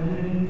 Amen.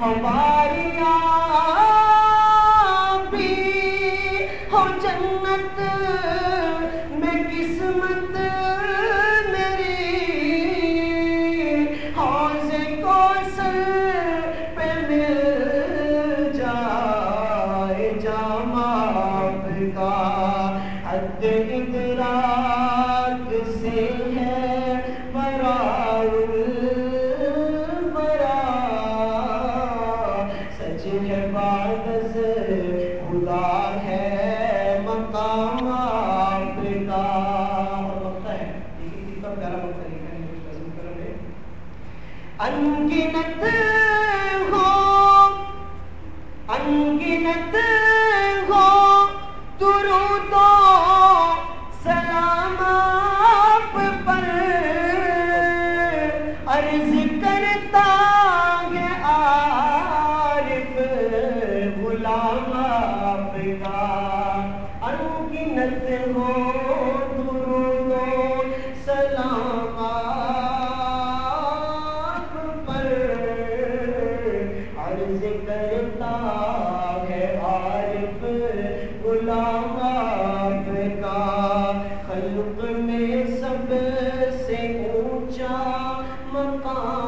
ہماری بھی ہم جنت انگنت ہو انگنت ہو درودوں عرض کرتا ہے عارف غلام کا خلق میں سب سے اونچا مقام